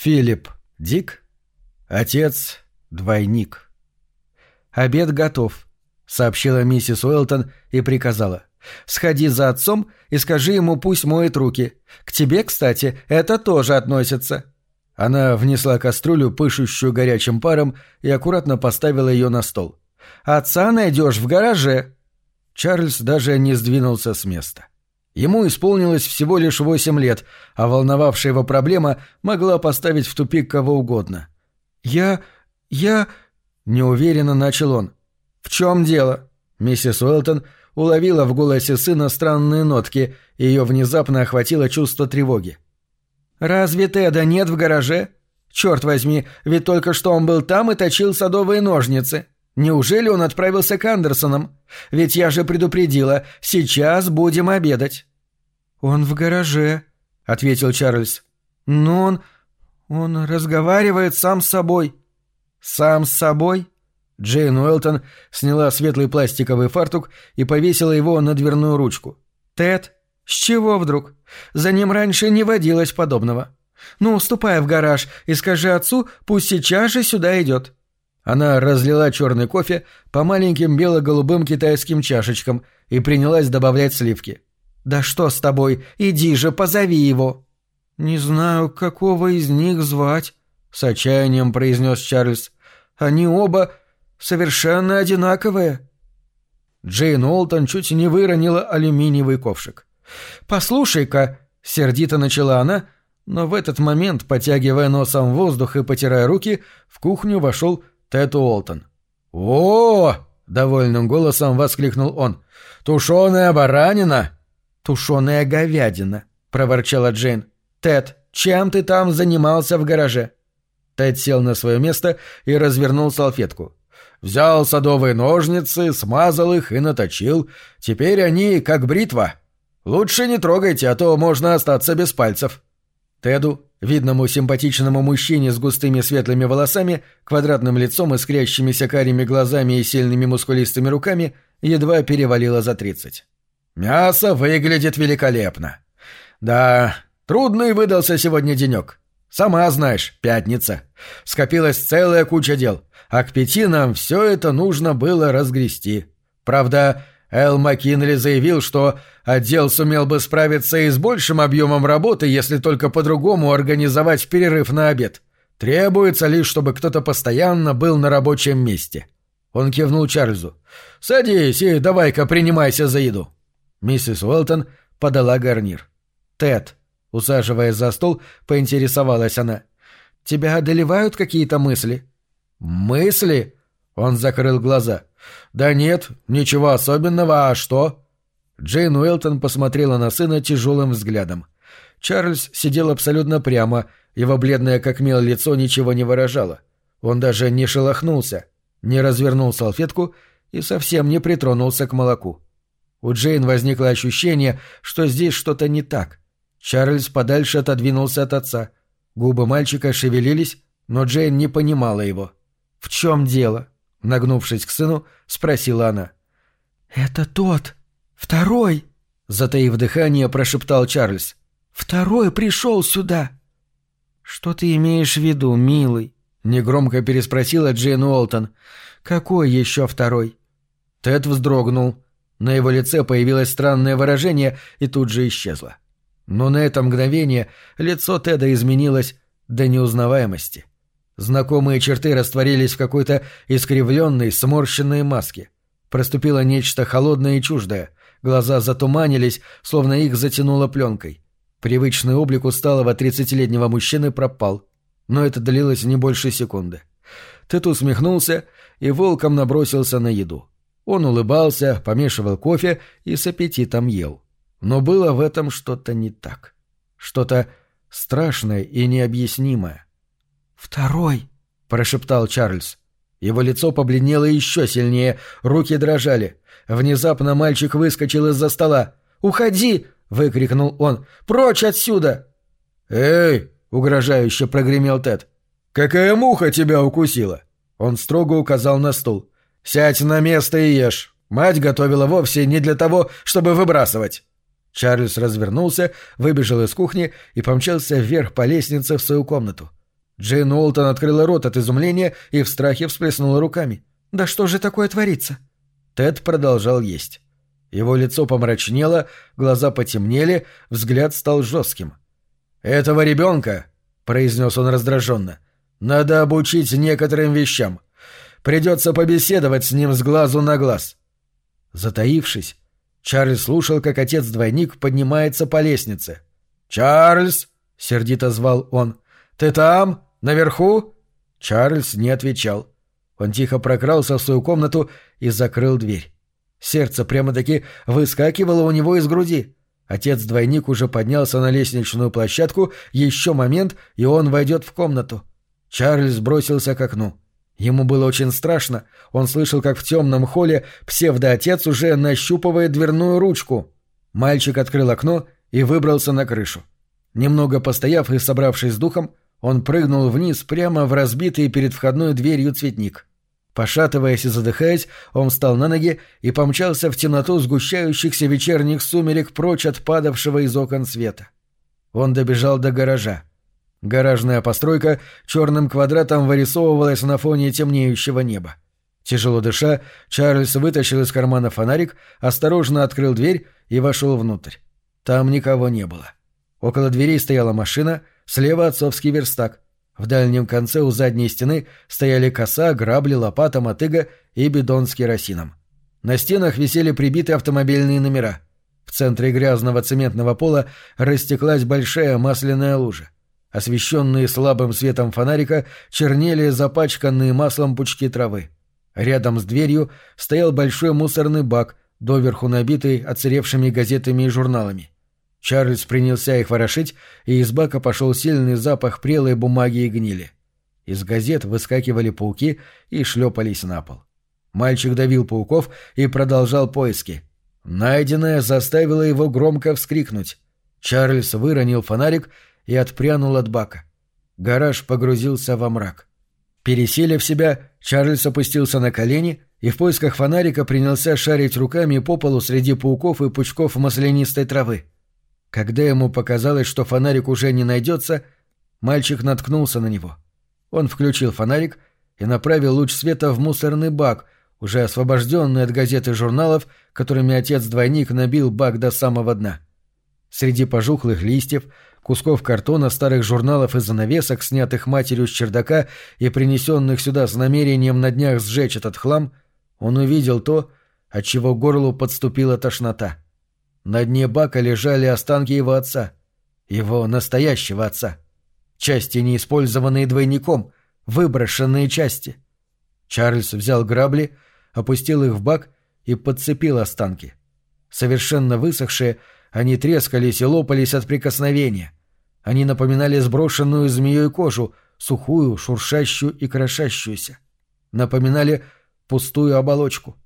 Филипп Дик, отец двойник. «Обед готов», — сообщила миссис Уэлтон и приказала. «Сходи за отцом и скажи ему, пусть моет руки. К тебе, кстати, это тоже относится». Она внесла кастрюлю, пышущую горячим паром, и аккуратно поставила ее на стол. «Отца найдешь в гараже». Чарльз даже не сдвинулся с места. Ему исполнилось всего лишь восемь лет, а волновавшая его проблема могла поставить в тупик кого угодно. «Я... я...» — неуверенно начал он. «В чем дело?» Миссис Уэлтон уловила в голосе сына странные нотки, и ее внезапно охватило чувство тревоги. «Разве Теда нет в гараже? Черт возьми, ведь только что он был там и точил садовые ножницы. Неужели он отправился к Андерсонам? Ведь я же предупредила, сейчас будем обедать». «Он в гараже», — ответил Чарльз. «Но он... он разговаривает сам с собой». «Сам с собой?» Джейн Уэлтон сняла светлый пластиковый фартук и повесила его на дверную ручку. «Тед, с чего вдруг? За ним раньше не водилось подобного. Ну, ступай в гараж и скажи отцу, пусть сейчас же сюда идет». Она разлила черный кофе по маленьким бело-голубым китайским чашечкам и принялась добавлять сливки. «Да что с тобой? Иди же, позови его!» «Не знаю, какого из них звать», — с отчаянием произнес Чарльз. «Они оба совершенно одинаковые». Джейн Олтон чуть не выронила алюминиевый ковшик. «Послушай-ка», — сердито начала она, но в этот момент, потягивая носом воздух и потирая руки, в кухню вошел Тед Уолтон. «О!» — довольным голосом воскликнул он. «Тушеная баранина!» «Тушеная говядина», — проворчала Джейн. «Тед, чем ты там занимался в гараже?» Тед сел на свое место и развернул салфетку. «Взял садовые ножницы, смазал их и наточил. Теперь они как бритва. Лучше не трогайте, а то можно остаться без пальцев». Теду, видному симпатичному мужчине с густыми светлыми волосами, квадратным лицом и скрящимися карими глазами и сильными мускулистыми руками, едва перевалило за тридцать. Мясо выглядит великолепно. Да, трудный выдался сегодня денек. Сама знаешь, пятница. Скопилась целая куча дел, а к пяти нам все это нужно было разгрести. Правда, Эл Маккинли заявил, что отдел сумел бы справиться и с большим объемом работы, если только по-другому организовать перерыв на обед. Требуется лишь, чтобы кто-то постоянно был на рабочем месте. Он кивнул Чарльзу. «Садись и давай-ка принимайся за еду». Миссис Уэлтон подала гарнир. «Тед», усаживаясь за стол, поинтересовалась она. «Тебя одолевают какие-то мысли?» «Мысли?» Он закрыл глаза. «Да нет, ничего особенного, а что?» Джейн Уэлтон посмотрела на сына тяжелым взглядом. Чарльз сидел абсолютно прямо, его бледное как мел лицо ничего не выражало. Он даже не шелохнулся, не развернул салфетку и совсем не притронулся к молоку. У Джейн возникло ощущение, что здесь что-то не так. Чарльз подальше отодвинулся от отца. Губы мальчика шевелились, но Джейн не понимала его. «В чем дело?» — нагнувшись к сыну, спросила она. «Это тот! Второй!» — затаив дыхание, прошептал Чарльз. «Второй пришел сюда!» «Что ты имеешь в виду, милый?» — негромко переспросила Джейн Уолтон. «Какой еще второй?» Тед вздрогнул. На его лице появилось странное выражение и тут же исчезло. Но на это мгновение лицо Теда изменилось до неузнаваемости. Знакомые черты растворились в какой-то искривленной, сморщенной маске. Проступило нечто холодное и чуждое. Глаза затуманились, словно их затянуло пленкой. Привычный облик усталого тридцатилетнего мужчины пропал. Но это длилось не больше секунды. Тед усмехнулся и волком набросился на еду. Он улыбался, помешивал кофе и с аппетитом ел. Но было в этом что-то не так. Что-то страшное и необъяснимое. «Второй!» — прошептал Чарльз. Его лицо побледнело еще сильнее, руки дрожали. Внезапно мальчик выскочил из-за стола. «Уходи!» — выкрикнул он. «Прочь отсюда!» «Эй!» — угрожающе прогремел Тед. «Какая муха тебя укусила?» Он строго указал на стул. «Сядь на место и ешь. Мать готовила вовсе не для того, чтобы выбрасывать». Чарльз развернулся, выбежал из кухни и помчался вверх по лестнице в свою комнату. Джейн Уолтон открыла рот от изумления и в страхе всплеснула руками. «Да что же такое творится?» Тед продолжал есть. Его лицо помрачнело, глаза потемнели, взгляд стал жестким. «Этого ребенка», — произнес он раздраженно, — «надо обучить некоторым вещам. Придется побеседовать с ним с глазу на глаз». Затаившись, Чарльз слушал, как отец-двойник поднимается по лестнице. «Чарльз!» — сердито звал он. «Ты там? Наверху?» Чарльз не отвечал. Он тихо прокрался в свою комнату и закрыл дверь. Сердце прямо-таки выскакивало у него из груди. Отец-двойник уже поднялся на лестничную площадку, еще момент, и он войдет в комнату. Чарльз бросился к окну. Ему было очень страшно. Он слышал, как в темном холле псевдоотец уже нащупывает дверную ручку. Мальчик открыл окно и выбрался на крышу. Немного постояв и собравшись с духом, он прыгнул вниз прямо в разбитый перед входной дверью цветник. Пошатываясь и задыхаясь, он встал на ноги и помчался в темноту сгущающихся вечерних сумерек прочь от падавшего из окон света. Он добежал до гаража. Гаражная постройка черным квадратом вырисовывалась на фоне темнеющего неба. Тяжело дыша, Чарльз вытащил из кармана фонарик, осторожно открыл дверь и вошел внутрь. Там никого не было. Около дверей стояла машина, слева отцовский верстак. В дальнем конце у задней стены стояли коса, грабли, лопата, мотыга и бидон с керосином. На стенах висели прибитые автомобильные номера. В центре грязного цементного пола растеклась большая масляная лужа. Освещенные слабым светом фонарика чернели запачканные маслом пучки травы. Рядом с дверью стоял большой мусорный бак, доверху набитый оцаревшими газетами и журналами. Чарльз принялся их ворошить, и из бака пошел сильный запах прелой бумаги и гнили. Из газет выскакивали пауки и шлепались на пол. Мальчик давил пауков и продолжал поиски. Найденное заставило его громко вскрикнуть. Чарльз выронил фонарик и отпрянул от бака. Гараж погрузился во мрак. Переселив себя, Чарльз опустился на колени и в поисках фонарика принялся шарить руками по полу среди пауков и пучков маслянистой травы. Когда ему показалось, что фонарик уже не найдется, мальчик наткнулся на него. Он включил фонарик и направил луч света в мусорный бак, уже освобожденный от газет и журналов, которыми отец-двойник набил бак до самого дна. Среди пожухлых листьев, кусков картона, старых журналов и занавесок, снятых матерью с чердака и принесенных сюда с намерением на днях сжечь этот хлам, он увидел то, от чего горлу подступила тошнота. На дне бака лежали останки его отца, его настоящего отца. Части, неиспользованные двойником, выброшенные части. Чарльз взял грабли, опустил их в бак и подцепил останки. Совершенно высохшие, они трескались и лопались от прикосновения. Они напоминали сброшенную змеей кожу, сухую, шуршащую и крошащуюся. Напоминали пустую оболочку.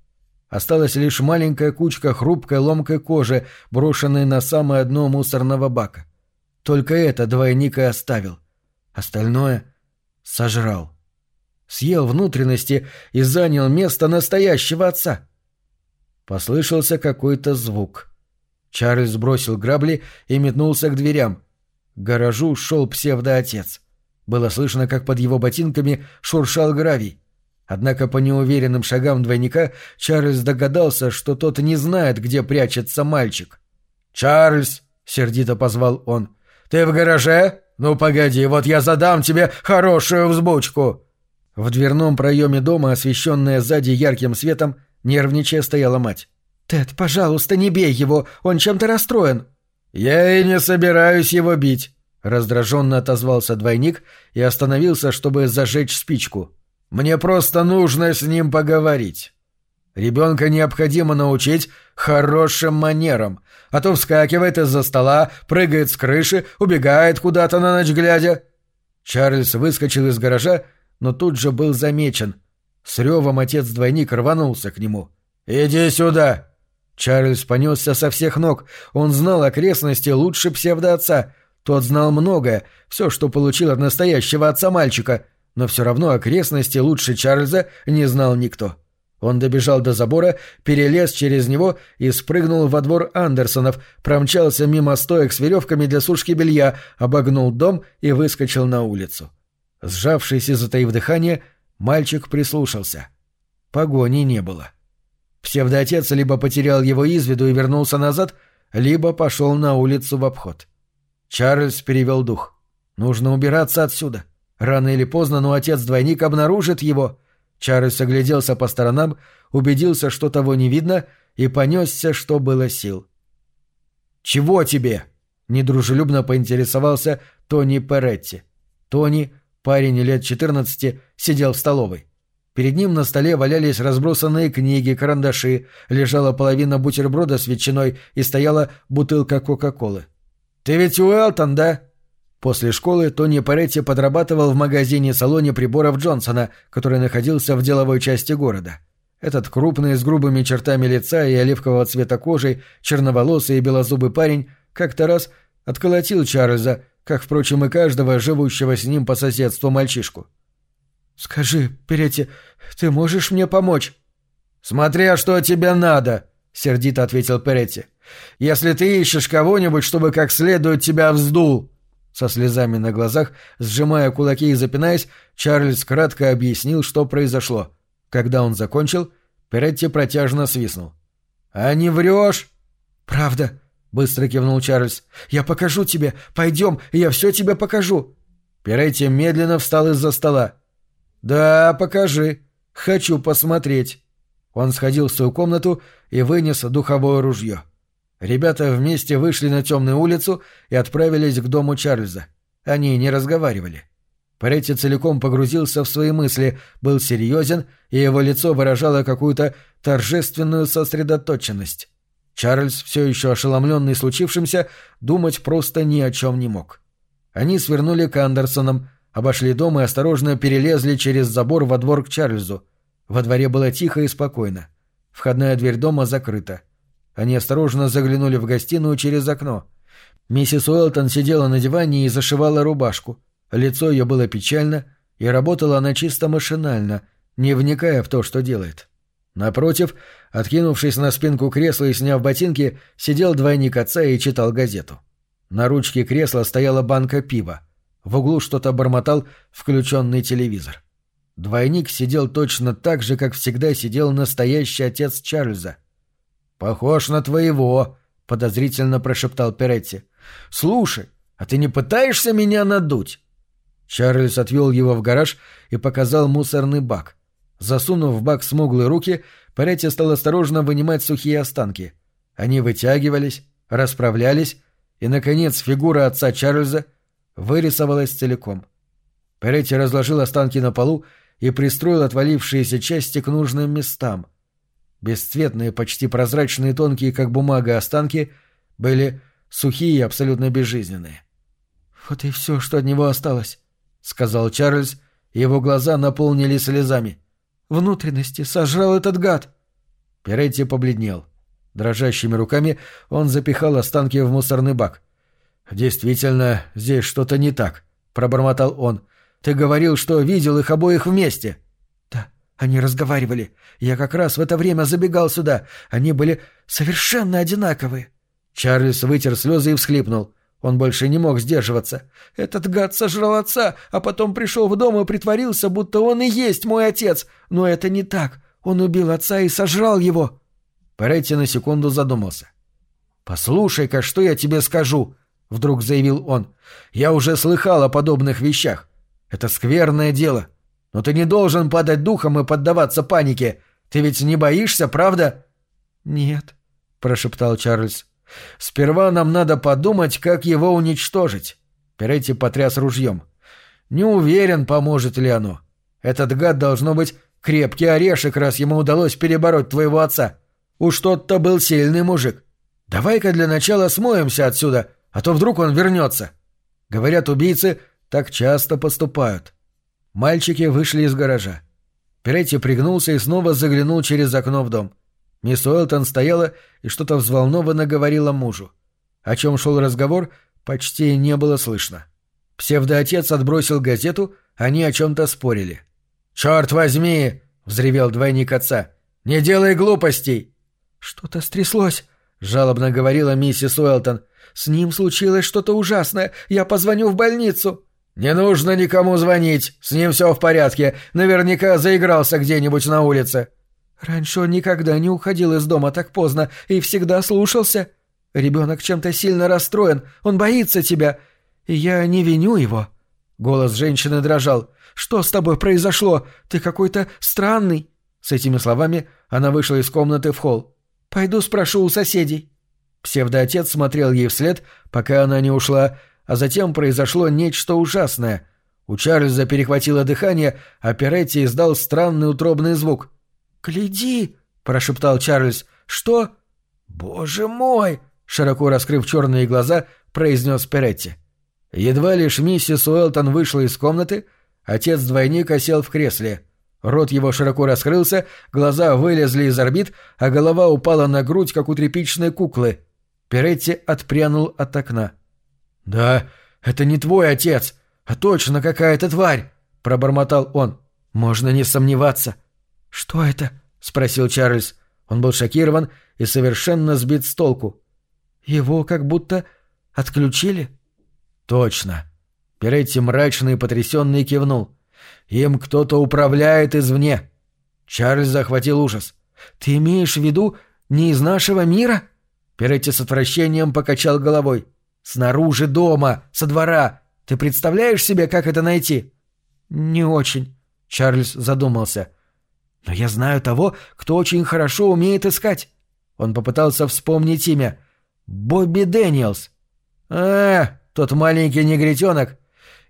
Осталась лишь маленькая кучка хрупкой ломкой кожи, брошенной на самое дно мусорного бака. Только это двойник и оставил. Остальное сожрал. Съел внутренности и занял место настоящего отца. Послышался какой-то звук. Чарльз бросил грабли и метнулся к дверям. К гаражу шел псевдоотец. Было слышно, как под его ботинками шуршал гравий. Однако по неуверенным шагам двойника Чарльз догадался, что тот не знает, где прячется мальчик. «Чарльз!» — сердито позвал он. «Ты в гараже? Ну погоди, вот я задам тебе хорошую взбучку!» В дверном проеме дома, освещенная сзади ярким светом, нервничая стояла мать. «Тед, пожалуйста, не бей его, он чем-то расстроен». «Я и не собираюсь его бить», — раздраженно отозвался двойник и остановился, чтобы зажечь спичку. «Мне просто нужно с ним поговорить. Ребенка необходимо научить хорошим манерам, а то вскакивает из-за стола, прыгает с крыши, убегает куда-то на ночь глядя». Чарльз выскочил из гаража, но тут же был замечен. С ревом отец-двойник рванулся к нему. «Иди сюда!» Чарльз понесся со всех ног. Он знал окрестности лучше псевдоотца. Тот знал многое, все, что получил от настоящего отца мальчика, но все равно окрестности лучше Чарльза не знал никто. Он добежал до забора, перелез через него и спрыгнул во двор Андерсонов, промчался мимо стоек с веревками для сушки белья, обогнул дом и выскочил на улицу. Сжавшись и затаив дыхание, мальчик прислушался. Погони не было. Псевдоотец либо потерял его из виду и вернулся назад, либо пошел на улицу в обход. Чарльз перевел дух. Нужно убираться отсюда. Рано или поздно, но отец-двойник обнаружит его. Чарльз огляделся по сторонам, убедился, что того не видно, и понесся, что было сил. «Чего тебе?» — недружелюбно поинтересовался Тони Перетти. Тони, парень лет четырнадцати, сидел в столовой. Перед ним на столе валялись разбросанные книги, карандаши, лежала половина бутерброда с ветчиной и стояла бутылка Кока-Колы. «Ты ведь Уэлтон, да?» После школы Тони Паретти подрабатывал в магазине-салоне приборов Джонсона, который находился в деловой части города. Этот крупный, с грубыми чертами лица и оливкового цвета кожи, черноволосый и белозубый парень как-то раз отколотил Чарльза, как, впрочем, и каждого, живущего с ним по соседству мальчишку. «Скажи, Перетти, ты можешь мне помочь?» «Смотря что тебе надо», — сердито ответил Перетти. «Если ты ищешь кого-нибудь, чтобы как следует тебя вздул». Со слезами на глазах, сжимая кулаки и запинаясь, Чарльз кратко объяснил, что произошло. Когда он закончил, Перетти протяжно свистнул. «А не врешь?» «Правда», — быстро кивнул Чарльз. «Я покажу тебе. Пойдем, я все тебе покажу». Перетти медленно встал из-за стола. «Да, покажи. Хочу посмотреть». Он сходил в свою комнату и вынес духовое ружье. Ребята вместе вышли на темную улицу и отправились к дому Чарльза. Они не разговаривали. Паретти целиком погрузился в свои мысли, был серьезен, и его лицо выражало какую-то торжественную сосредоточенность. Чарльз, все еще ошеломленный случившимся, думать просто ни о чем не мог. Они свернули к Андерсонам, обошли дом и осторожно перелезли через забор во двор к Чарльзу. Во дворе было тихо и спокойно. Входная дверь дома закрыта. Они осторожно заглянули в гостиную через окно. Миссис Уэлтон сидела на диване и зашивала рубашку. Лицо ее было печально, и работала она чисто машинально, не вникая в то, что делает. Напротив, откинувшись на спинку кресла и сняв ботинки, сидел двойник отца и читал газету. На ручке кресла стояла банка пива. В углу что-то бормотал включенный телевизор. Двойник сидел точно так же, как всегда сидел настоящий отец Чарльза. «Похож на твоего», — подозрительно прошептал Перетти. «Слушай, а ты не пытаешься меня надуть?» Чарльз отвел его в гараж и показал мусорный бак. Засунув в бак смуглые руки, Перетти стал осторожно вынимать сухие останки. Они вытягивались, расправлялись, и, наконец, фигура отца Чарльза — вырисовалась целиком. Перетти разложил останки на полу и пристроил отвалившиеся части к нужным местам. Бесцветные, почти прозрачные, тонкие, как бумага, останки были сухие и абсолютно безжизненные. «Вот и все, что от него осталось», — сказал Чарльз, и его глаза наполнились слезами. «Внутренности сожрал этот гад!» Перетти побледнел. Дрожащими руками он запихал останки в мусорный бак. «Действительно, здесь что-то не так», — пробормотал он. «Ты говорил, что видел их обоих вместе». «Да, они разговаривали. Я как раз в это время забегал сюда. Они были совершенно одинаковые». Чарльз вытер слезы и всхлипнул. Он больше не мог сдерживаться. «Этот гад сожрал отца, а потом пришел в дом и притворился, будто он и есть мой отец. Но это не так. Он убил отца и сожрал его». Перетти на секунду задумался. «Послушай-ка, что я тебе скажу», вдруг заявил он. «Я уже слыхал о подобных вещах. Это скверное дело. Но ты не должен падать духом и поддаваться панике. Ты ведь не боишься, правда?» «Нет», — прошептал Чарльз. «Сперва нам надо подумать, как его уничтожить». Перетти потряс ружьем. «Не уверен, поможет ли оно. Этот гад должно быть крепкий орешек, раз ему удалось перебороть твоего отца. Уж тот-то был сильный мужик. Давай-ка для начала смоемся отсюда, а то вдруг он вернется. Говорят, убийцы так часто поступают. Мальчики вышли из гаража. Перетти пригнулся и снова заглянул через окно в дом. Мисс Уэлтон стояла и что-то взволнованно говорила мужу. О чем шел разговор, почти не было слышно. Псевдоотец отбросил газету, они о чем-то спорили. «Черт возьми!» — взревел двойник отца. «Не делай глупостей!» «Что-то стряслось!» — жалобно говорила миссис Уэлтон. С ним случилось что-то ужасное. Я позвоню в больницу». «Не нужно никому звонить, с ним все в порядке, наверняка заигрался где-нибудь на улице». «Раньше он никогда не уходил из дома так поздно и всегда слушался. Ребенок чем-то сильно расстроен, он боится тебя, и я не виню его». Голос женщины дрожал. «Что с тобой произошло? Ты какой-то странный». С этими словами она вышла из комнаты в холл. «Пойду спрошу у соседей». Псевдоотец смотрел ей вслед, пока она не ушла, а затем произошло нечто ужасное. У Чарльза перехватило дыхание, а Перетти издал странный утробный звук. «Гляди!» — прошептал Чарльз. «Что?» «Боже мой!» — широко раскрыв черные глаза, произнес Перетти. Едва лишь миссис Уэлтон вышла из комнаты, отец-двойник осел в кресле. Рот его широко раскрылся, глаза вылезли из орбит, а голова упала на грудь, как у тряпичной куклы. Перетти отпрянул от окна. «Да, это не твой отец, а точно какая-то тварь!» — пробормотал он. «Можно не сомневаться». «Что это?» — спросил Чарльз. Он был шокирован и совершенно сбит с толку. «Его как будто отключили?» «Точно». Перетти мрачный и потрясенный кивнул. «Им кто-то управляет извне». Чарльз захватил ужас. «Ты имеешь в виду не из нашего мира?» Перетти с отвращением покачал головой. «Снаружи дома, со двора. Ты представляешь себе, как это найти?» «Не очень», — Чарльз задумался. «Но я знаю того, кто очень хорошо умеет искать». Он попытался вспомнить имя. «Бобби Дэниелс». «А, тот маленький негритенок.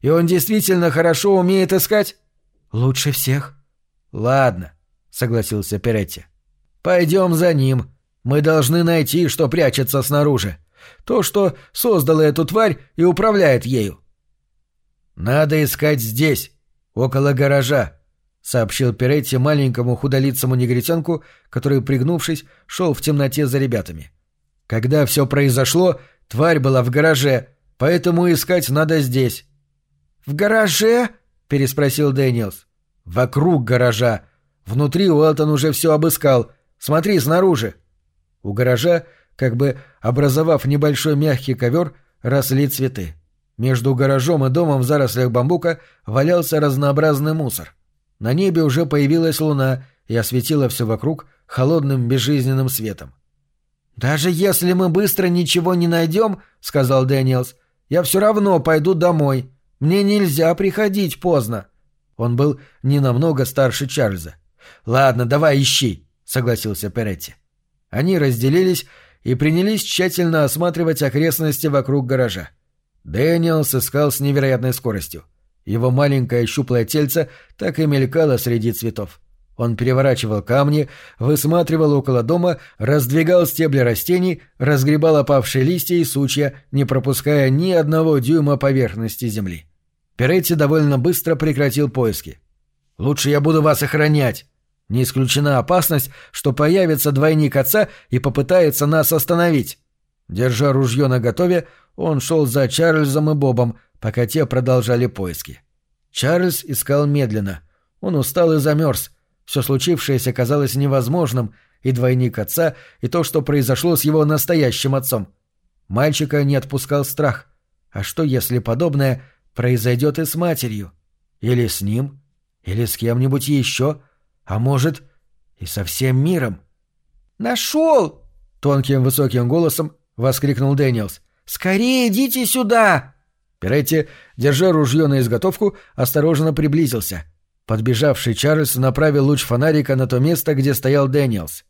И он действительно хорошо умеет искать?» «Лучше всех». «Ладно», — согласился Перетти. «Пойдем за ним. Мы должны найти, что прячется снаружи. То, что создало эту тварь и управляет ею». «Надо искать здесь, около гаража», — сообщил Перетти маленькому худолицому негритенку, который, пригнувшись, шел в темноте за ребятами. «Когда все произошло, тварь была в гараже, поэтому искать надо здесь». «В гараже?» — переспросил Дэниелс. «Вокруг гаража. Внутри Уэлтон уже все обыскал. Смотри снаружи». У гаража, как бы образовав небольшой мягкий ковер, росли цветы. Между гаражом и домом в зарослях бамбука валялся разнообразный мусор. На небе уже появилась луна и осветила все вокруг холодным безжизненным светом. «Даже если мы быстро ничего не найдем, — сказал Дэниелс, — я все равно пойду домой. Мне нельзя приходить поздно». Он был не намного старше Чарльза. «Ладно, давай ищи», — согласился Перетти. Они разделились и принялись тщательно осматривать окрестности вокруг гаража. Дэниел сыскал с невероятной скоростью. Его маленькое щуплое тельце так и мелькало среди цветов. Он переворачивал камни, высматривал около дома, раздвигал стебли растений, разгребал опавшие листья и сучья, не пропуская ни одного дюйма поверхности земли. Перетти довольно быстро прекратил поиски. «Лучше я буду вас охранять», не исключена опасность, что появится двойник отца и попытается нас остановить. Держа ружье наготове, он шел за Чарльзом и Бобом, пока те продолжали поиски. Чарльз искал медленно. Он устал и замерз. Все случившееся казалось невозможным, и двойник отца, и то, что произошло с его настоящим отцом. Мальчика не отпускал страх. А что, если подобное произойдет и с матерью? Или с ним? Или с кем-нибудь еще? — а может, и со всем миром. «Нашел!» — тонким высоким голосом воскликнул Дэниелс. «Скорее идите сюда!» Перетти, держа ружье на изготовку, осторожно приблизился. Подбежавший Чарльз направил луч фонарика на то место, где стоял Дэниелс.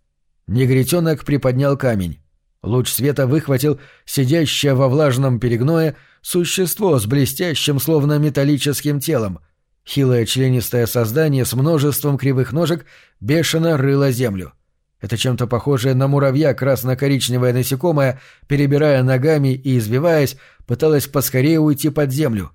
Негритенок приподнял камень. Луч света выхватил сидящее во влажном перегное существо с блестящим, словно металлическим телом — Хилое членистое создание с множеством кривых ножек бешено рыло землю. Это чем-то похожее на муравья красно-коричневое насекомое, перебирая ногами и извиваясь, пыталось поскорее уйти под землю.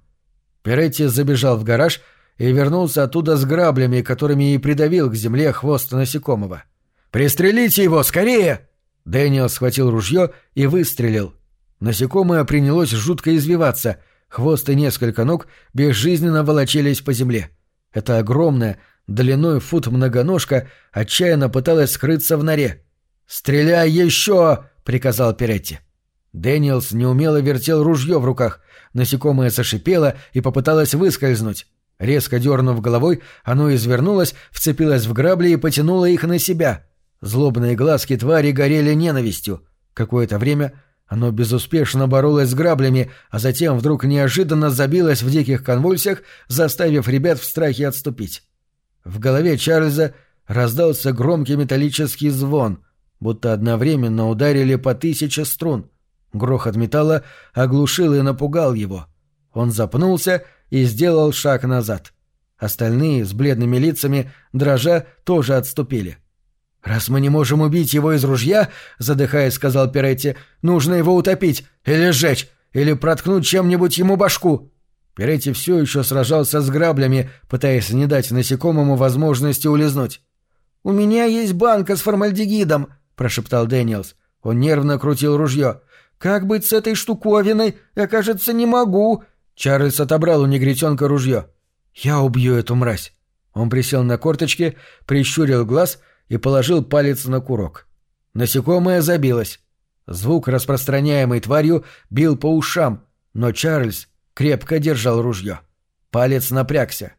Перетти забежал в гараж и вернулся оттуда с граблями, которыми и придавил к земле хвост насекомого. «Пристрелите его, скорее!» Дэниел схватил ружье и выстрелил. Насекомое принялось жутко извиваться — Хвост и несколько ног безжизненно волочились по земле. Это огромная, длиной фут многоножка отчаянно пыталась скрыться в норе. «Стреляй еще!» — приказал Перетти. Дэниелс неумело вертел ружье в руках, Насекомое зашипело и попыталось выскользнуть. Резко дернув головой, оно извернулось, вцепилось в грабли и потянуло их на себя. Злобные глазки твари горели ненавистью. Какое-то время оно безуспешно боролось с граблями, а затем вдруг неожиданно забилось в диких конвульсиях, заставив ребят в страхе отступить. В голове Чарльза раздался громкий металлический звон, будто одновременно ударили по тысяче струн. Грохот металла оглушил и напугал его. Он запнулся и сделал шаг назад. Остальные, с бледными лицами, дрожа, тоже отступили. «Раз мы не можем убить его из ружья, — задыхаясь, сказал Перетти, — нужно его утопить или сжечь, или проткнуть чем-нибудь ему башку». Перетти все еще сражался с граблями, пытаясь не дать насекомому возможности улизнуть. «У меня есть банка с формальдегидом», — прошептал Дэниелс. Он нервно крутил ружье. «Как быть с этой штуковиной? Я, кажется, не могу». Чарльз отобрал у негритенка ружье. «Я убью эту мразь». Он присел на корточки, прищурил глаз и положил палец на курок. Насекомое забилось. Звук, распространяемый тварью, бил по ушам, но Чарльз крепко держал ружье. Палец напрягся.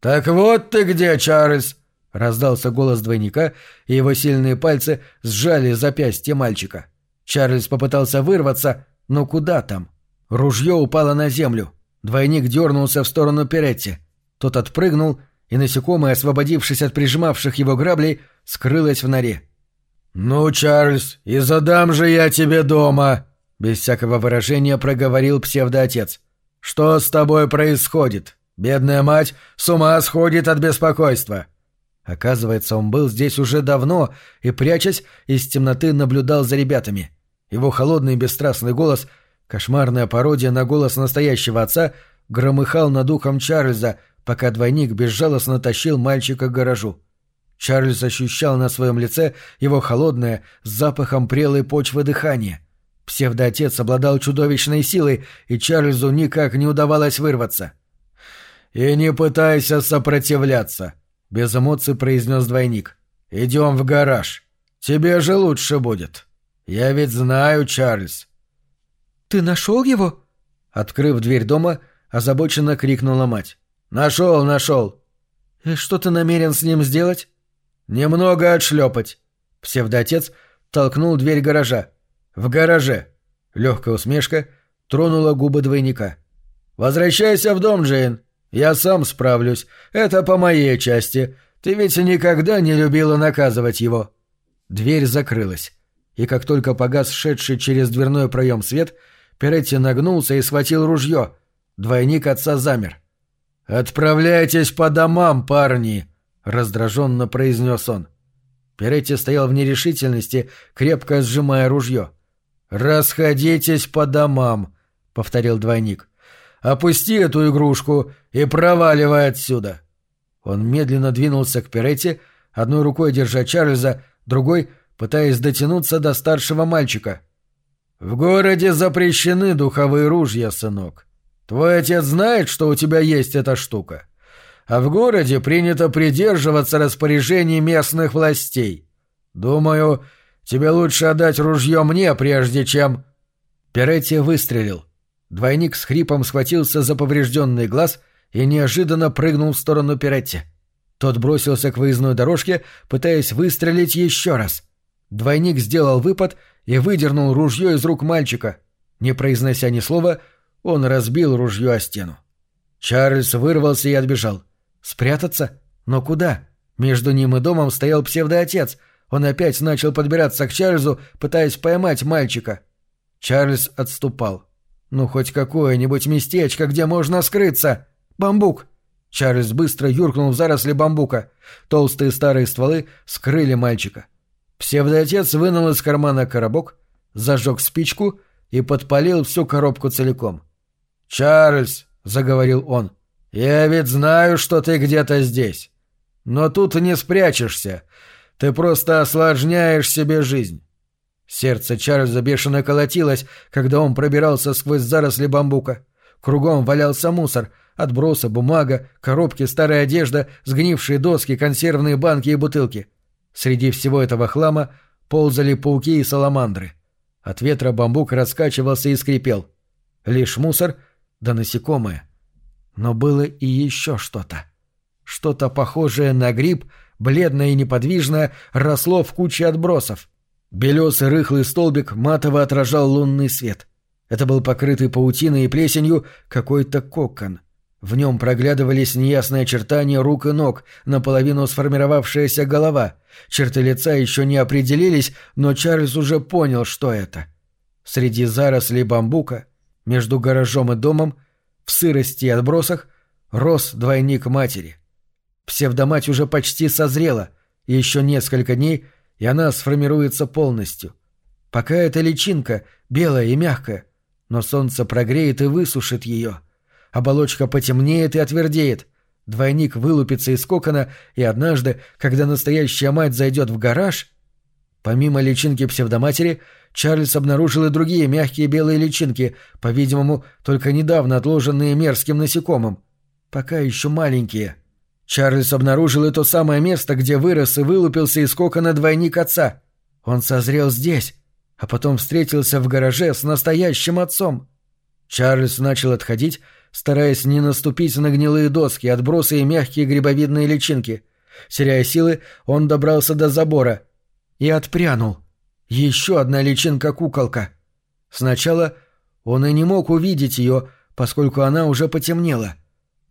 «Так вот ты где, Чарльз!» — раздался голос двойника, и его сильные пальцы сжали запястье мальчика. Чарльз попытался вырваться, но куда там? Ружье упало на землю. Двойник дернулся в сторону Перетти. Тот отпрыгнул и насекомое, освободившись от прижимавших его граблей, скрылось в норе. «Ну, Чарльз, и задам же я тебе дома!» Без всякого выражения проговорил псевдоотец. «Что с тобой происходит? Бедная мать с ума сходит от беспокойства!» Оказывается, он был здесь уже давно и, прячась, из темноты наблюдал за ребятами. Его холодный бесстрастный голос, кошмарная пародия на голос настоящего отца, громыхал над ухом Чарльза, пока двойник безжалостно тащил мальчика к гаражу. Чарльз ощущал на своем лице его холодное, с запахом прелой почвы дыхание. Псевдоотец обладал чудовищной силой, и Чарльзу никак не удавалось вырваться. «И не пытайся сопротивляться», — без эмоций произнес двойник. «Идем в гараж. Тебе же лучше будет. Я ведь знаю, Чарльз». «Ты нашел его?» Открыв дверь дома, озабоченно крикнула мать. «Нашел, нашел!» «И что ты намерен с ним сделать?» «Немного отшлепать». Псевдоотец толкнул дверь гаража. «В гараже». Легкая усмешка тронула губы двойника. «Возвращайся в дом, Джейн. Я сам справлюсь. Это по моей части. Ты ведь никогда не любила наказывать его». Дверь закрылась. И как только погас шедший через дверной проем свет, Перетти нагнулся и схватил ружье. Двойник отца замер. «Отправляйтесь по домам, парни!» — раздраженно произнес он. Перетти стоял в нерешительности, крепко сжимая ружье. «Расходитесь по домам», — повторил двойник. «Опусти эту игрушку и проваливай отсюда». Он медленно двинулся к Перетти, одной рукой держа Чарльза, другой пытаясь дотянуться до старшего мальчика. «В городе запрещены духовые ружья, сынок. Твой отец знает, что у тебя есть эта штука. А в городе принято придерживаться распоряжений местных властей. Думаю, тебе лучше отдать ружье мне, прежде чем...» Перетти выстрелил. Двойник с хрипом схватился за поврежденный глаз и неожиданно прыгнул в сторону Перетти. Тот бросился к выездной дорожке, пытаясь выстрелить еще раз. Двойник сделал выпад и выдернул ружье из рук мальчика. Не произнося ни слова, он разбил ружье о стену. Чарльз вырвался и отбежал. Спрятаться? Но куда? Между ним и домом стоял псевдоотец. Он опять начал подбираться к Чарльзу, пытаясь поймать мальчика. Чарльз отступал. «Ну, хоть какое-нибудь местечко, где можно скрыться! Бамбук!» Чарльз быстро юркнул в заросли бамбука. Толстые старые стволы скрыли мальчика. Псевдоотец вынул из кармана коробок, зажег спичку и подпалил всю коробку целиком. «Чарльз», — заговорил он, — «я ведь знаю, что ты где-то здесь. Но тут не спрячешься. Ты просто осложняешь себе жизнь». Сердце Чарльза бешено колотилось, когда он пробирался сквозь заросли бамбука. Кругом валялся мусор, отбросы, бумага, коробки, старая одежда, сгнившие доски, консервные банки и бутылки. Среди всего этого хлама ползали пауки и саламандры. От ветра бамбук раскачивался и скрипел. Лишь мусор да насекомые. Но было и еще что-то. Что-то похожее на гриб, бледное и неподвижное, росло в куче отбросов. Белесый рыхлый столбик матово отражал лунный свет. Это был покрытый паутиной и плесенью какой-то кокон. В нем проглядывались неясные очертания рук и ног, наполовину сформировавшаяся голова. Черты лица еще не определились, но Чарльз уже понял, что это. Среди зарослей бамбука, между гаражом и домом, в сырости и отбросах, рос двойник матери. Псевдомать уже почти созрела, еще несколько дней, и она сформируется полностью. Пока это личинка, белая и мягкая, но солнце прогреет и высушит ее. Оболочка потемнеет и отвердеет. Двойник вылупится из кокона, и однажды, когда настоящая мать зайдет в гараж... Помимо личинки псевдоматери, Чарльз обнаружил и другие мягкие белые личинки, по-видимому, только недавно отложенные мерзким насекомым. Пока еще маленькие. Чарльз обнаружил и то самое место, где вырос и вылупился из кокона двойник отца. Он созрел здесь, а потом встретился в гараже с настоящим отцом. Чарльз начал отходить, стараясь не наступить на гнилые доски, отбросы и мягкие грибовидные личинки. Теряя силы, он добрался до забора и отпрянул. Еще одна личинка-куколка. Сначала он и не мог увидеть ее, поскольку она уже потемнела.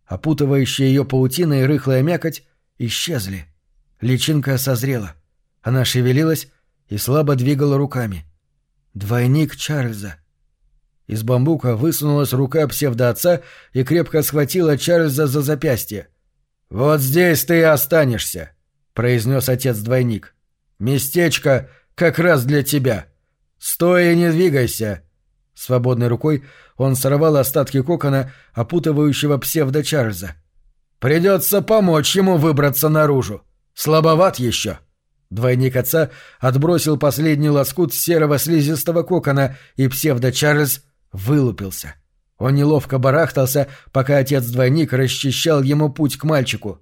Опутывающая ее паутина и рыхлая мякоть исчезли. Личинка созрела. Она шевелилась и слабо двигала руками. — Двойник Чарльза. Из бамбука высунулась рука псевдоотца и крепко схватила Чарльза за запястье. «Вот здесь ты и останешься», — произнес отец-двойник. «Местечко как раз для тебя. Стой и не двигайся». Свободной рукой он сорвал остатки кокона, опутывающего псевдо-Чарльза. «Придется помочь ему выбраться наружу. Слабоват еще». Двойник отца отбросил последний лоскут серого слизистого кокона, и псевдо-Чарльз вылупился. Он неловко барахтался, пока отец-двойник расчищал ему путь к мальчику.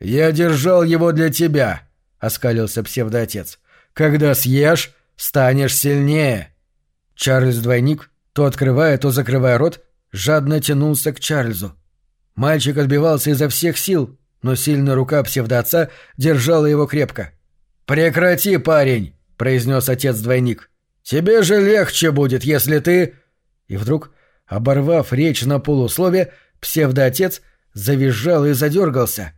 «Я держал его для тебя», — оскалился псевдоотец. «Когда съешь, станешь сильнее». Чарльз-двойник, то открывая, то закрывая рот, жадно тянулся к Чарльзу. Мальчик отбивался изо всех сил, но сильная рука псевдоотца держала его крепко. «Прекрати, парень!» — произнес отец-двойник. «Тебе же легче будет, если ты...» И вдруг, оборвав речь на полуслове, псевдоотец завизжал и задергался.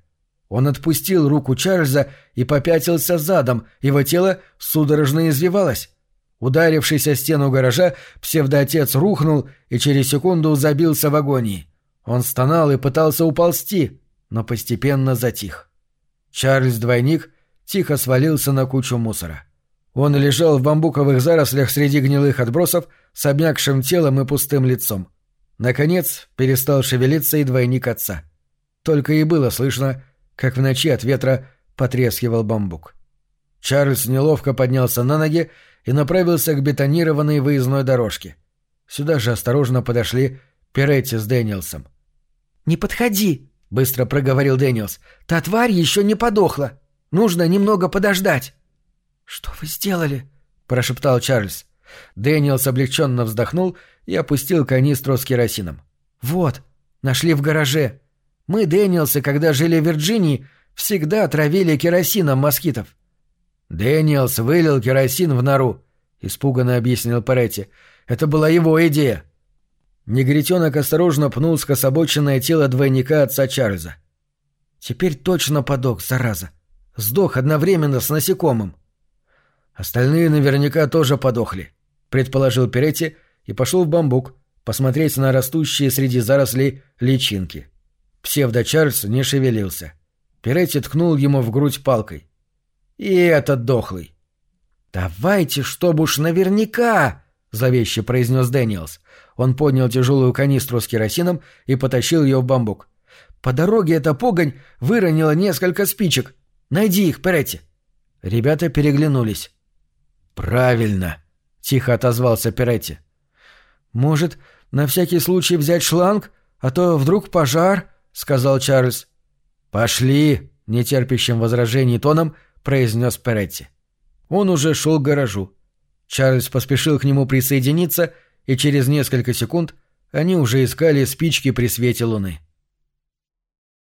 Он отпустил руку Чарльза и попятился задом, его тело судорожно извивалось. Ударившись о стену гаража, псевдоотец рухнул и через секунду забился в агонии. Он стонал и пытался уползти, но постепенно затих. Чарльз-двойник тихо свалился на кучу мусора. Он лежал в бамбуковых зарослях среди гнилых отбросов с обмякшим телом и пустым лицом. Наконец перестал шевелиться и двойник отца. Только и было слышно, как в ночи от ветра потрескивал бамбук. Чарльз неловко поднялся на ноги и направился к бетонированной выездной дорожке. Сюда же осторожно подошли Перетти с Дэниелсом. «Не подходи!» — быстро проговорил Дэниелс. «Та тварь еще не подохла!» Нужно немного подождать». «Что вы сделали?» — прошептал Чарльз. Дэниелс облегченно вздохнул и опустил канистру с керосином. «Вот, нашли в гараже. Мы, Дэниелсы, когда жили в Вирджинии, всегда травили керосином москитов». «Дэниелс вылил керосин в нору», — испуганно объяснил Паретти. «Это была его идея». Негритенок осторожно пнул скособоченное тело двойника отца Чарльза. «Теперь точно подох, зараза. Сдох одновременно с насекомым. Остальные наверняка тоже подохли, предположил Перетти и пошел в бамбук посмотреть на растущие среди зарослей личинки. Псевдо-Чарльз не шевелился. Перетти ткнул ему в грудь палкой. «И этот дохлый!» «Давайте, чтоб уж наверняка!» — зловеще произнес Дэниелс. Он поднял тяжелую канистру с керосином и потащил ее в бамбук. «По дороге эта погонь выронила несколько спичек. Найди их, Перетти!» Ребята переглянулись. «Правильно!» — тихо отозвался Перетти. «Может, на всякий случай взять шланг, а то вдруг пожар?» — сказал Чарльз. «Пошли!» — нетерпящим возражений тоном произнес Перетти. Он уже шел к гаражу. Чарльз поспешил к нему присоединиться и через несколько секунд они уже искали спички при свете луны.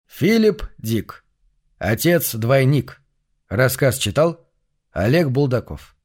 Филипп Дик. Отец-двойник. Рассказ читал Олег Булдаков.